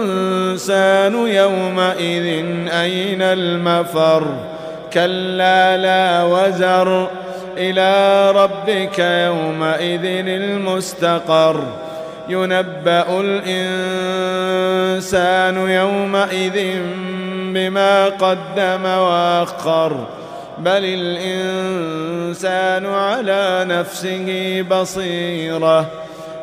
الإنسان يومئذ أين المفر؟ كلا لا وزر. إلى ربك يومئذ المستقر. ينبأ الإنسان يومئذ بما قدم وأخر. بل الإنسان على نفسه بصيرة.